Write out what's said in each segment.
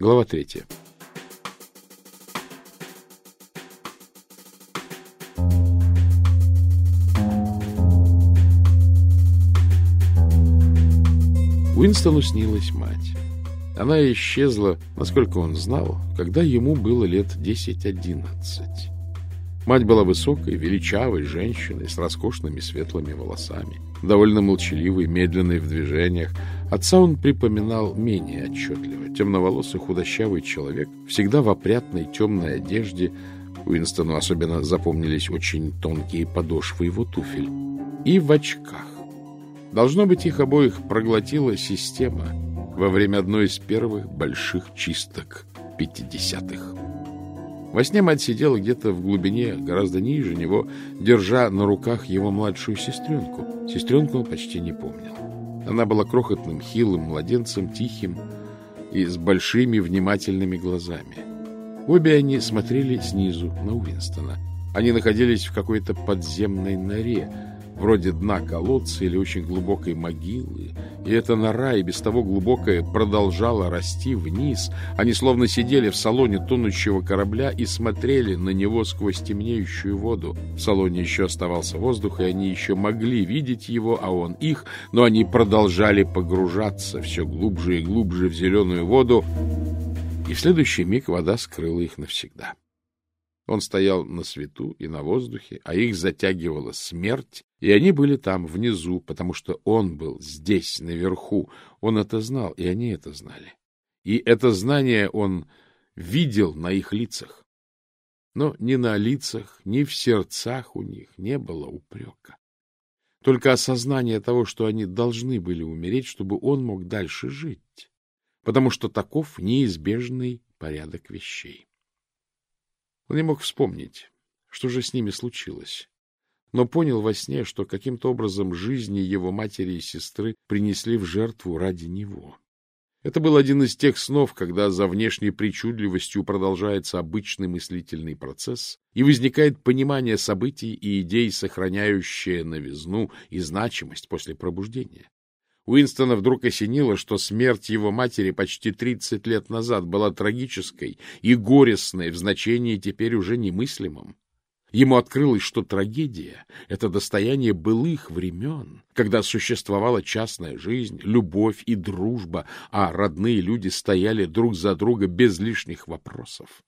Глава третья. Уинстону снилась мать. Она исчезла, насколько он знал, когда ему было лет 10-11. Мать была высокой, величавой женщиной с роскошными светлыми волосами, довольно молчаливой, медленной в движениях. Отца он припоминал менее отчетливо. Темноволосый худощавый человек, всегда в опрятной темной одежде. Уинстону особенно запомнились очень тонкие подошвы его туфель. И в очках. Должно быть, их обоих проглотила система во время одной из первых больших чисток 50-х. Во сне мать сидела где-то в глубине, гораздо ниже него, держа на руках его младшую сестренку. Сестренку он почти не помнил. Она была крохотным, хилым младенцем, тихим и с большими внимательными глазами. Обе они смотрели снизу на Уинстона. Они находились в какой-то подземной норе, вроде дна колодца или очень глубокой могилы, и эта нора, и без того глубокая, продолжала расти вниз. Они словно сидели в салоне тонущего корабля и смотрели на него сквозь темнеющую воду. В салоне еще оставался воздух, и они еще могли видеть его, а он их, но они продолжали погружаться все глубже и глубже в зеленую воду, и в следующий миг вода скрыла их навсегда. Он стоял на свету и на воздухе, а их затягивала смерть, и они были там, внизу, потому что он был здесь, наверху. Он это знал, и они это знали. И это знание он видел на их лицах. Но ни на лицах, ни в сердцах у них не было упрека. Только осознание того, что они должны были умереть, чтобы он мог дальше жить, потому что таков неизбежный порядок вещей. Он не мог вспомнить, что же с ними случилось, но понял во сне, что каким-то образом жизни его матери и сестры принесли в жертву ради него. Это был один из тех снов, когда за внешней причудливостью продолжается обычный мыслительный процесс и возникает понимание событий и идей, сохраняющее новизну и значимость после пробуждения. Уинстона вдруг осенило, что смерть его матери почти 30 лет назад была трагической и горестной в значении теперь уже немыслимом. Ему открылось, что трагедия — это достояние былых времен, когда существовала частная жизнь, любовь и дружба, а родные люди стояли друг за друга без лишних вопросов.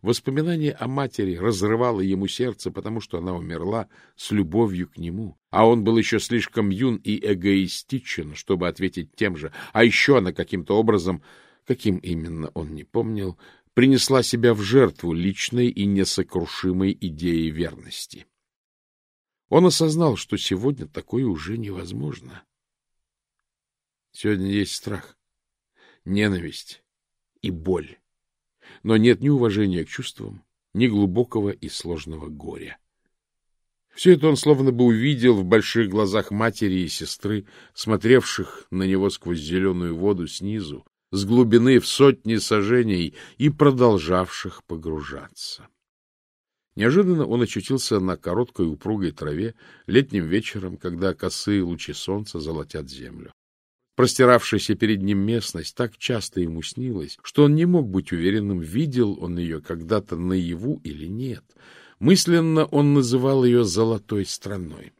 Воспоминание о матери разрывало ему сердце, потому что она умерла с любовью к нему, а он был еще слишком юн и эгоистичен, чтобы ответить тем же. А еще она каким-то образом, каким именно он не помнил, принесла себя в жертву личной и несокрушимой идеи верности. Он осознал, что сегодня такое уже невозможно. Сегодня есть страх, ненависть и боль но нет ни уважения к чувствам, ни глубокого и сложного горя. Все это он словно бы увидел в больших глазах матери и сестры, смотревших на него сквозь зеленую воду снизу, с глубины в сотни сажений и продолжавших погружаться. Неожиданно он очутился на короткой упругой траве летним вечером, когда косые лучи солнца золотят землю. Простиравшаяся перед ним местность так часто ему снилась, что он не мог быть уверенным, видел он ее когда-то наяву или нет. Мысленно он называл ее «золотой страной».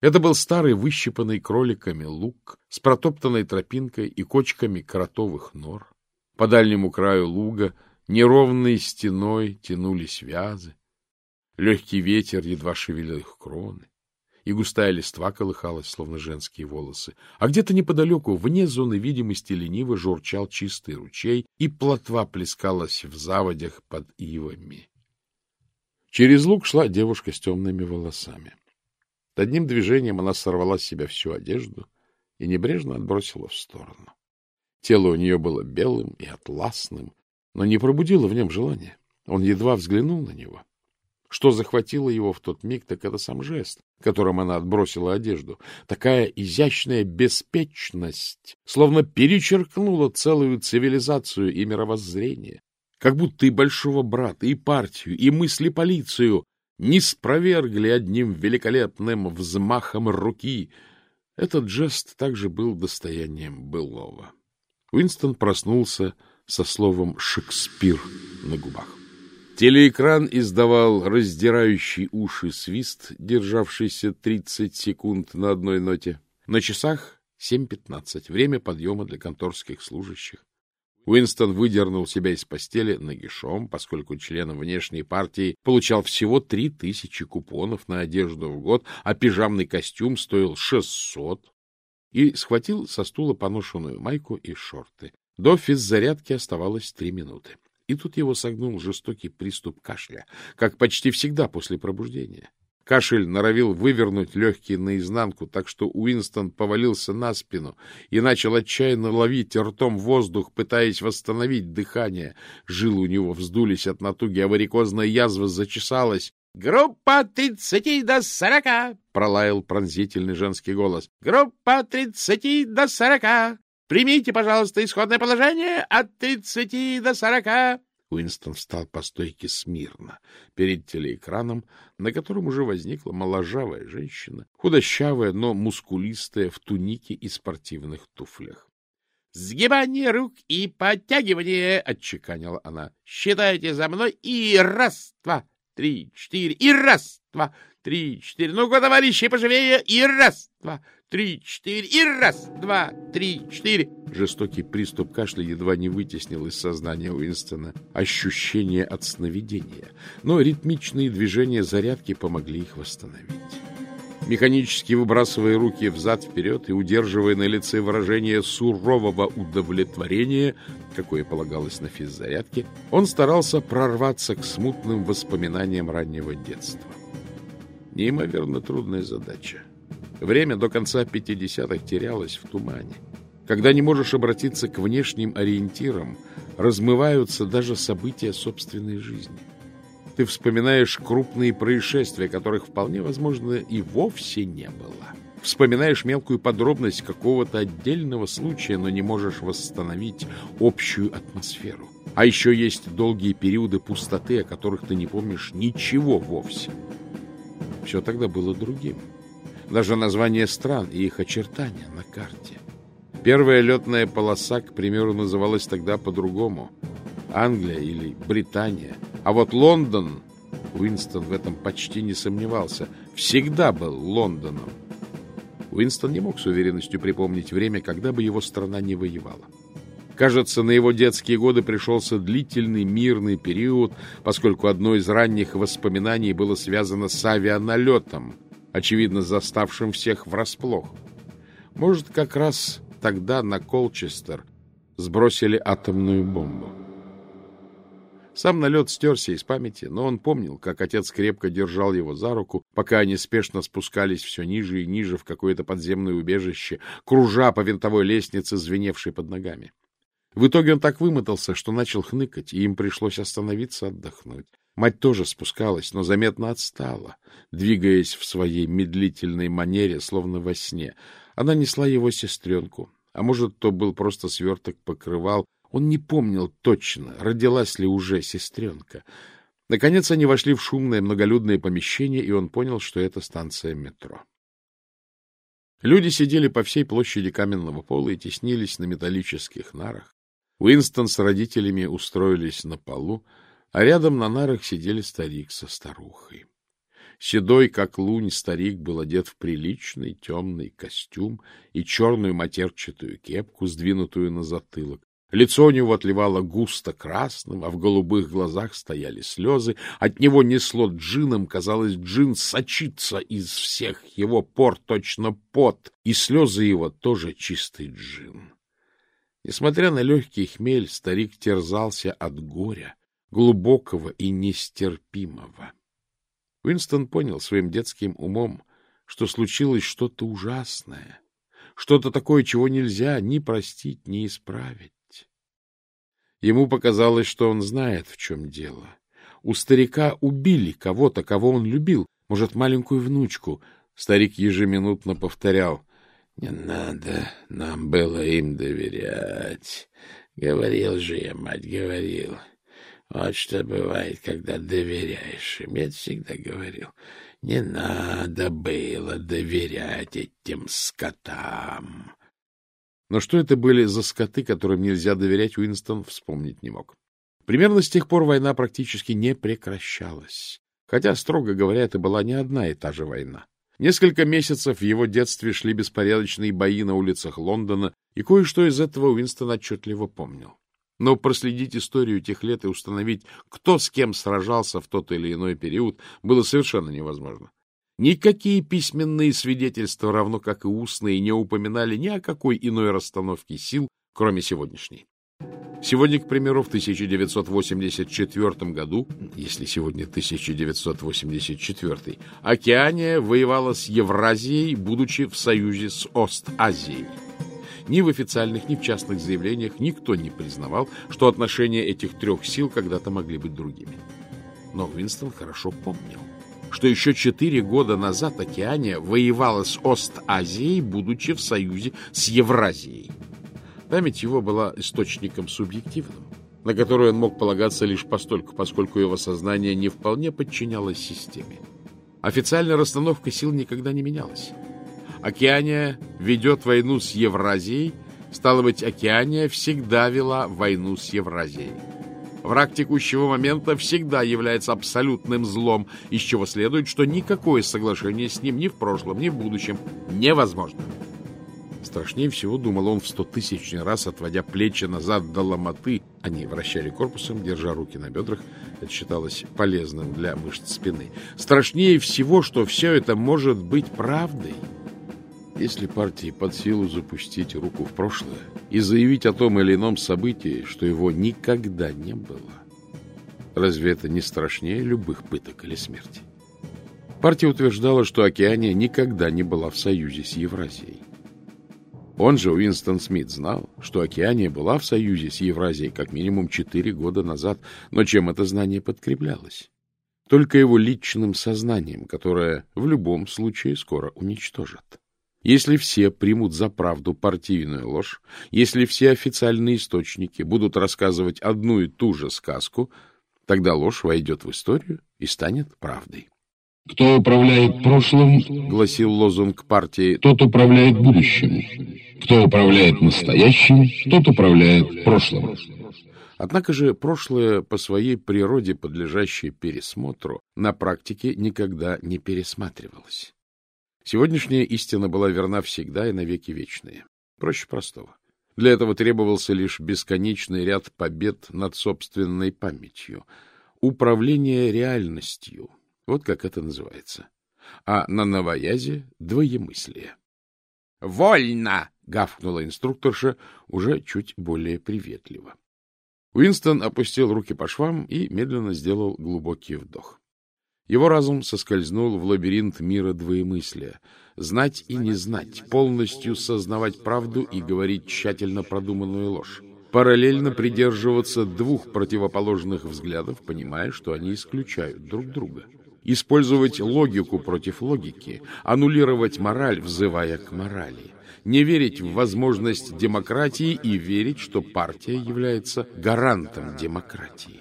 Это был старый выщипанный кроликами луг с протоптанной тропинкой и кочками кротовых нор. По дальнему краю луга неровной стеной тянулись вязы. Легкий ветер едва шевелил их кроны и густая листва колыхалась, словно женские волосы. А где-то неподалеку, вне зоны видимости, лениво журчал чистый ручей, и плотва плескалась в заводях под ивами. Через луг шла девушка с темными волосами. Одним движением она сорвала с себя всю одежду и небрежно отбросила в сторону. Тело у нее было белым и атласным, но не пробудило в нем желания. Он едва взглянул на него. Что захватило его в тот миг, так это сам жест, которым она отбросила одежду. Такая изящная беспечность, словно перечеркнула целую цивилизацию и мировоззрение. Как будто и большого брата, и партию, и мысли полицию не спровергли одним великолепным взмахом руки. Этот жест также был достоянием былого. Уинстон проснулся со словом «Шекспир» на губах. Телеэкран издавал раздирающий уши свист, державшийся 30 секунд на одной ноте. На часах 7.15, время подъема для конторских служащих. Уинстон выдернул себя из постели нагишом, поскольку членом внешней партии получал всего три тысячи купонов на одежду в год, а пижамный костюм стоил шестьсот, и схватил со стула поношенную майку и шорты. До физзарядки оставалось три минуты. И тут его согнул жестокий приступ кашля, как почти всегда после пробуждения. Кашель норовил вывернуть легкие наизнанку, так что Уинстон повалился на спину и начал отчаянно ловить ртом воздух, пытаясь восстановить дыхание. Жилы у него вздулись от натуги, а варикозная язва зачесалась. — Группа тридцати до сорока! — пролаял пронзительный женский голос. — Группа тридцати до сорока! Примите, пожалуйста, исходное положение от тридцати до сорока. Уинстон встал по стойке смирно перед телеэкраном, на котором уже возникла моложавая женщина, худощавая, но мускулистая, в тунике и спортивных туфлях. — Сгибание рук и подтягивание, — отчеканила она. — Считайте за мной и раз, два, три, четыре, и раз, два, три, четыре. Ну-ка, товарищи, поживее, и раз, два, три, четыре, и раз, два, три, четыре. Жестокий приступ кашля едва не вытеснил из сознания Уинстона ощущение от сновидения, но ритмичные движения зарядки помогли их восстановить. Механически выбрасывая руки взад-вперед и удерживая на лице выражение сурового удовлетворения, какое полагалось на физзарядке, он старался прорваться к смутным воспоминаниям раннего детства. Неимоверно трудная задача. Время до конца 50-х терялось в тумане. Когда не можешь обратиться к внешним ориентирам, размываются даже события собственной жизни. Ты вспоминаешь крупные происшествия, которых вполне возможно и вовсе не было. Вспоминаешь мелкую подробность какого-то отдельного случая, но не можешь восстановить общую атмосферу. А еще есть долгие периоды пустоты, о которых ты не помнишь ничего вовсе. Все тогда было другим даже названия стран и их очертания на карте. Первая летная полоса, к примеру, называлась тогда по-другому. Англия или Британия. А вот Лондон, Уинстон в этом почти не сомневался, всегда был Лондоном. Уинстон не мог с уверенностью припомнить время, когда бы его страна не воевала. Кажется, на его детские годы пришелся длительный мирный период, поскольку одно из ранних воспоминаний было связано с авианалетом – очевидно заставшим всех врасплох. Может, как раз тогда на Колчестер сбросили атомную бомбу. Сам налет стерся из памяти, но он помнил, как отец крепко держал его за руку, пока они спешно спускались все ниже и ниже в какое-то подземное убежище, кружа по винтовой лестнице, звеневшей под ногами. В итоге он так вымотался, что начал хныкать, и им пришлось остановиться отдохнуть. Мать тоже спускалась, но заметно отстала, двигаясь в своей медлительной манере, словно во сне. Она несла его сестренку, а может, то был просто сверток покрывал. Он не помнил точно, родилась ли уже сестренка. Наконец они вошли в шумное многолюдное помещение, и он понял, что это станция метро. Люди сидели по всей площади каменного пола и теснились на металлических нарах. Уинстон с родителями устроились на полу, а рядом на нарах сидели старик со старухой. Седой, как лунь, старик был одет в приличный темный костюм и черную матерчатую кепку, сдвинутую на затылок. Лицо у него отливало густо красным, а в голубых глазах стояли слезы. От него несло джином, казалось, джин сочится из всех его пор, точно пот, и слезы его тоже чистый джин. Несмотря на легкий хмель, старик терзался от горя, глубокого и нестерпимого. Уинстон понял своим детским умом, что случилось что-то ужасное, что-то такое, чего нельзя ни простить, ни исправить. Ему показалось, что он знает, в чем дело. У старика убили кого-то, кого он любил, может, маленькую внучку. Старик ежеминутно повторял. — Не надо нам было им доверять. Говорил же я, мать, говорил. Вот что бывает, когда доверяешь им. Я всегда говорил, не надо было доверять этим скотам. Но что это были за скоты, которым нельзя доверять, Уинстон вспомнить не мог. Примерно с тех пор война практически не прекращалась. Хотя, строго говоря, это была не одна и та же война. Несколько месяцев в его детстве шли беспорядочные бои на улицах Лондона, и кое-что из этого Уинстон отчетливо помнил. Но проследить историю тех лет и установить, кто с кем сражался в тот или иной период, было совершенно невозможно. Никакие письменные свидетельства, равно как и устные, не упоминали ни о какой иной расстановке сил, кроме сегодняшней. Сегодня, к примеру, в 1984 году, если сегодня 1984, Океания воевала с Евразией, будучи в союзе с Ост-Азией. Ни в официальных, ни в частных заявлениях никто не признавал, что отношения этих трех сил когда-то могли быть другими. Но Уинстон хорошо помнил, что еще четыре года назад Океания воевала с Ост-Азией, будучи в союзе с Евразией. Память его была источником субъективным, на который он мог полагаться лишь постольку, поскольку его сознание не вполне подчинялось системе. Официальная расстановка сил никогда не менялась. Океания ведет войну с Евразией, стало быть, Океания всегда вела войну с Евразией. Враг текущего момента всегда является абсолютным злом, из чего следует, что никакое соглашение с ним ни в прошлом, ни в будущем невозможно. Страшнее всего думал он в стотысячный раз, отводя плечи назад до ломоты. Они вращали корпусом, держа руки на бедрах. Это считалось полезным для мышц спины. Страшнее всего, что все это может быть правдой. Если партии под силу запустить руку в прошлое и заявить о том или ином событии, что его никогда не было, разве это не страшнее любых пыток или смерти? Партия утверждала, что Океания никогда не была в союзе с Евразией. Он же, Уинстон Смит, знал, что Океания была в союзе с Евразией как минимум четыре года назад, но чем это знание подкреплялось? Только его личным сознанием, которое в любом случае скоро уничтожат. Если все примут за правду партийную ложь, если все официальные источники будут рассказывать одну и ту же сказку, тогда ложь войдет в историю и станет правдой. «Кто управляет прошлым, — гласил лозунг партии, — тот управляет будущим. Кто управляет настоящим, тот управляет прошлым». Однако же прошлое по своей природе, подлежащее пересмотру, на практике никогда не пересматривалось. Сегодняшняя истина была верна всегда и навеки вечные. Проще простого. Для этого требовался лишь бесконечный ряд побед над собственной памятью. Управление реальностью. Вот как это называется. А на новоязе — двоемыслие. «Вольно!» — гавкнула инструкторша уже чуть более приветливо. Уинстон опустил руки по швам и медленно сделал глубокий вдох. Его разум соскользнул в лабиринт мира двоемыслия. Знать и не знать, полностью сознавать правду и говорить тщательно продуманную ложь. Параллельно придерживаться двух противоположных взглядов, понимая, что они исключают друг друга. Использовать логику против логики, аннулировать мораль, взывая к морали. Не верить в возможность демократии и верить, что партия является гарантом демократии.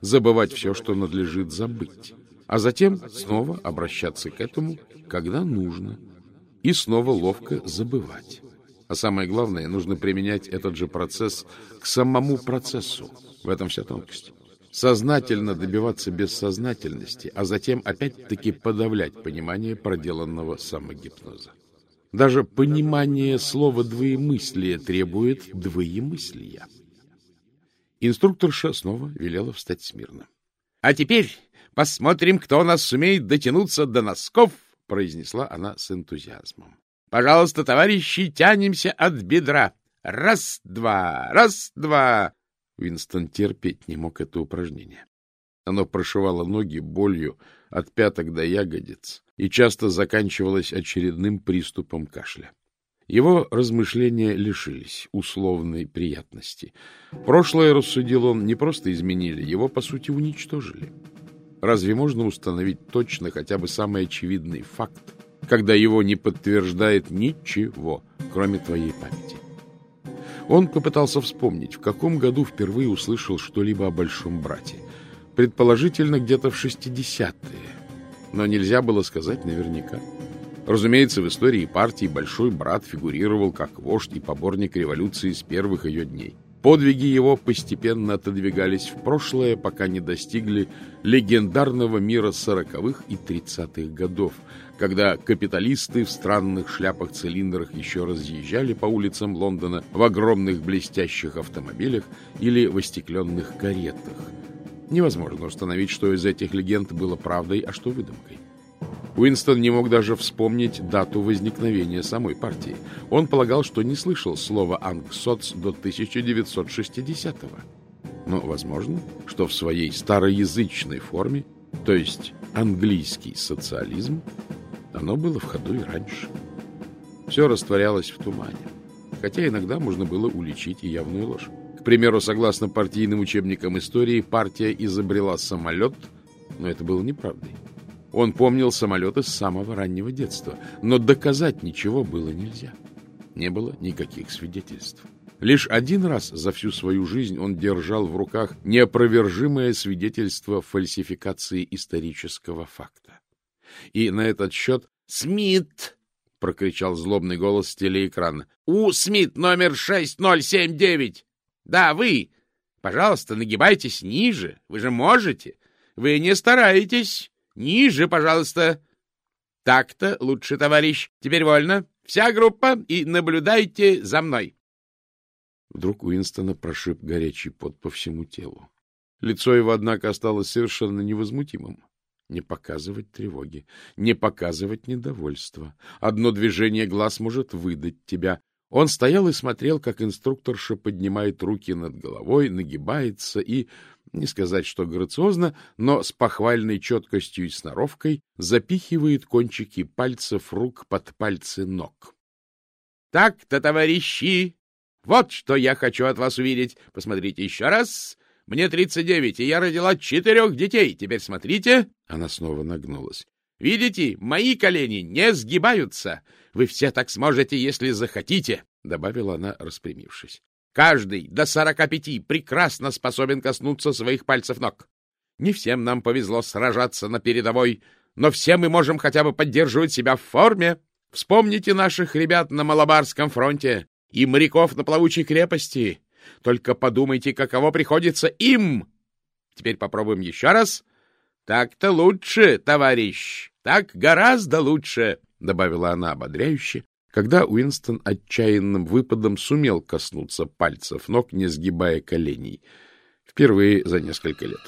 Забывать все, что надлежит забыть а затем снова обращаться к этому, когда нужно, и снова ловко забывать. А самое главное, нужно применять этот же процесс к самому процессу. В этом вся тонкость. Сознательно добиваться бессознательности, а затем опять-таки подавлять понимание проделанного самогипноза. Даже понимание слова «двоемыслие» требует двоемыслия. Инструкторша снова велела встать смирно. — А теперь Посмотрим, кто у нас сумеет дотянуться до носков, — произнесла она с энтузиазмом. — Пожалуйста, товарищи, тянемся от бедра. Раз-два, раз-два. Винстон терпеть не мог это упражнение. Оно прошивало ноги болью от пяток до ягодиц и часто заканчивалось очередным приступом кашля. Его размышления лишились условной приятности. Прошлое, рассудил он, не просто изменили, его, по сути, уничтожили. Разве можно установить точно хотя бы самый очевидный факт, когда его не подтверждает ничего, кроме твоей памяти? Он попытался вспомнить, в каком году впервые услышал что-либо о Большом Брате. Предположительно, где-то в 60-е. Но нельзя было сказать наверняка. Разумеется, в истории партии Большой Брат фигурировал как вождь и поборник революции с первых ее дней. Подвиги его постепенно отодвигались в прошлое, пока не достигли легендарного мира сороковых и тридцатых годов, когда капиталисты в странных шляпах-цилиндрах еще разъезжали по улицам Лондона в огромных блестящих автомобилях или в остекленных каретах. Невозможно установить, что из этих легенд было правдой, а что выдумкой. Уинстон не мог даже вспомнить дату возникновения самой партии. Он полагал, что не слышал слова «ангсоц» до 1960-го. Но возможно, что в своей староязычной форме, то есть английский социализм, оно было в ходу и раньше. Все растворялось в тумане, хотя иногда можно было уличить и явную ложь. К примеру, согласно партийным учебникам истории, партия изобрела самолет, но это было неправдой. Он помнил самолеты с самого раннего детства, но доказать ничего было нельзя. Не было никаких свидетельств. Лишь один раз за всю свою жизнь он держал в руках неопровержимое свидетельство фальсификации исторического факта. И на этот счет «Смит!» — прокричал злобный голос с телеэкрана. «У, Смит, номер 6079! Да, вы! Пожалуйста, нагибайтесь ниже, вы же можете! Вы не стараетесь!» Ниже, пожалуйста. Так-то лучше, товарищ. Теперь вольно. Вся группа и наблюдайте за мной. Вдруг Уинстона прошиб горячий пот по всему телу. Лицо его, однако, осталось совершенно невозмутимым. Не показывать тревоги, не показывать недовольства. Одно движение глаз может выдать тебя. Он стоял и смотрел, как инструкторша поднимает руки над головой, нагибается и не сказать, что грациозно, но с похвальной четкостью и сноровкой запихивает кончики пальцев рук под пальцы ног. — Так-то, товарищи, вот что я хочу от вас увидеть. Посмотрите еще раз. Мне тридцать девять, и я родила четырех детей. Теперь смотрите. Она снова нагнулась. Видите, мои колени не сгибаются. Вы все так сможете, если захотите, — добавила она, распрямившись. Каждый до сорока пяти прекрасно способен коснуться своих пальцев ног. Не всем нам повезло сражаться на передовой, но все мы можем хотя бы поддерживать себя в форме. Вспомните наших ребят на Малабарском фронте и моряков на плавучей крепости. Только подумайте, каково приходится им. Теперь попробуем еще раз. Так-то лучше, товарищ, так гораздо лучше, — добавила она ободряюще, когда Уинстон отчаянным выпадом сумел коснуться пальцев ног, не сгибая коленей. Впервые за несколько лет.